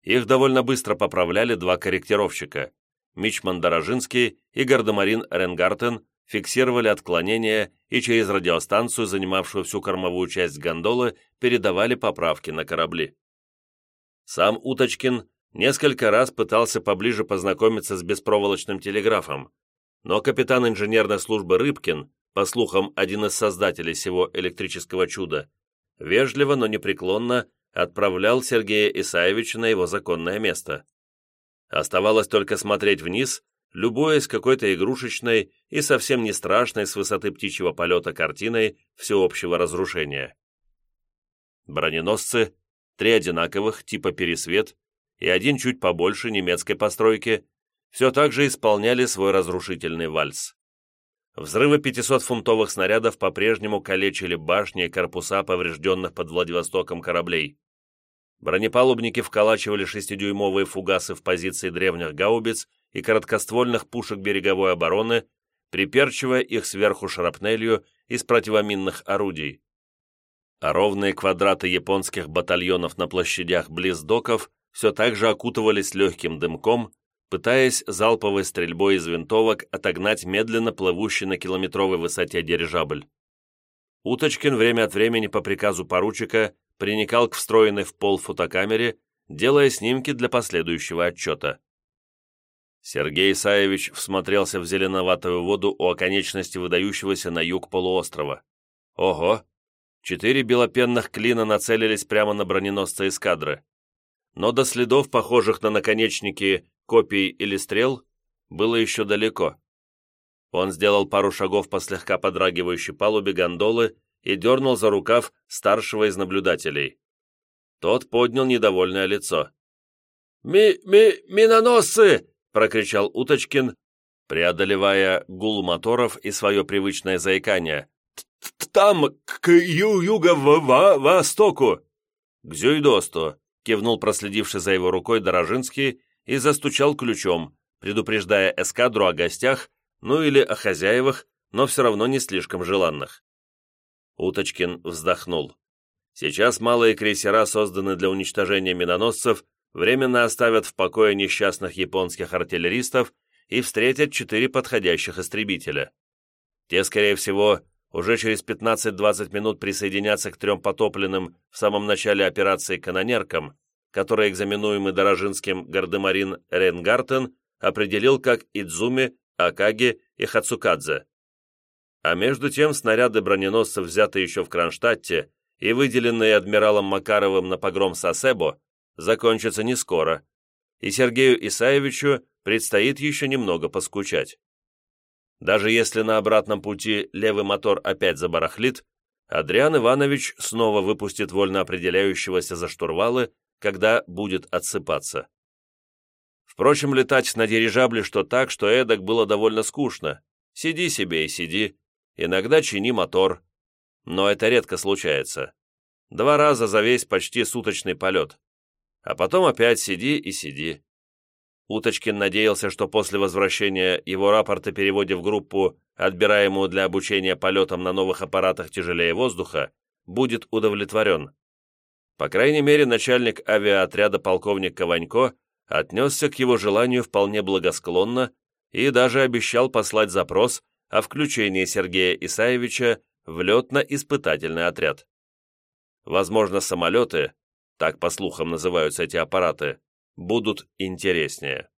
Их довольно быстро поправляли два корректировщика. Мичман Дорожинский и Гардемарин Ренгартен фиксировали отклонения и через радиостанцию, занимавшую всю кормовую часть гондолы, передавали поправки на корабли. Сам Уточкин несколько раз пытался поближе познакомиться с беспроволочным телеграфом, но капитан инженерной службы Рыбкин, по слухам, один из создателей всего электрического чуда, вежливо, но непреклонно отправлял Сергея Исаевича на его законное место. Оставалось только смотреть вниз, любуясь какой-то игрушечной и совсем не страшной с высоты птичьего полета картиной всеобщего разрушения. Броненосцы три одинаковых, типа «Пересвет», и один чуть побольше немецкой постройки, все так же исполняли свой разрушительный вальс. Взрывы 500-фунтовых снарядов по-прежнему калечили башни и корпуса поврежденных под Владивостоком кораблей. Бронепалубники вколачивали шестидюймовые фугасы в позиции древних гаубиц и короткоствольных пушек береговой обороны, приперчивая их сверху шрапнелью из противоминных орудий а ровные квадраты японских батальонов на площадях близ доков все так же окутывались легким дымком, пытаясь залповой стрельбой из винтовок отогнать медленно плывущий на километровой высоте дирижабль. Уточкин время от времени по приказу поручика приникал к встроенной в пол фотокамере, делая снимки для последующего отчета. Сергей Исаевич всмотрелся в зеленоватую воду у оконечности выдающегося на юг полуострова. Ого! Четыре белопенных клина нацелились прямо на броненосца эскадры. Но до следов, похожих на наконечники копий или стрел, было еще далеко. Он сделал пару шагов по слегка подрагивающей палубе гондолы и дернул за рукав старшего из наблюдателей. Тот поднял недовольное лицо. «Ми-ми-миноносцы!» — прокричал Уточкин, преодолевая гул моторов и свое привычное заикание. «Там, к юго-востоку!» «К Зюйдосту!» — кивнул проследивший за его рукой Дорожинский и застучал ключом, предупреждая эскадру о гостях, ну или о хозяевах, но все равно не слишком желанных. Уточкин вздохнул. Сейчас малые крейсера, созданные для уничтожения миноносцев, временно оставят в покое несчастных японских артиллеристов и встретят четыре подходящих истребителя. Те, скорее всего, уже через 15-20 минут присоединятся к трем потопленным в самом начале операции канонеркам, которые экзаменуемый Дорожинским гардемарин Ренгартен определил как Идзуми, Акаги и Хацукадзе. А между тем снаряды броненосцев, взятые еще в Кронштадте и выделенные адмиралом Макаровым на погром Сасебо, закончатся не скоро, и Сергею Исаевичу предстоит еще немного поскучать. Даже если на обратном пути левый мотор опять забарахлит, Адриан Иванович снова выпустит вольно определяющегося за штурвалы, когда будет отсыпаться. Впрочем, летать на дирижабле что так, что эдак было довольно скучно. Сиди себе и сиди, иногда чини мотор. Но это редко случается. Два раза за весь почти суточный полет. А потом опять сиди и сиди. Уточкин надеялся, что после возвращения его рапорта переводе в группу, отбираемую для обучения полетам на новых аппаратах тяжелее воздуха, будет удовлетворен. По крайней мере, начальник авиаотряда полковник Кованько отнесся к его желанию вполне благосклонно и даже обещал послать запрос о включении Сергея Исаевича в летно-испытательный отряд. Возможно, самолеты, так по слухам называются эти аппараты, будут интереснее.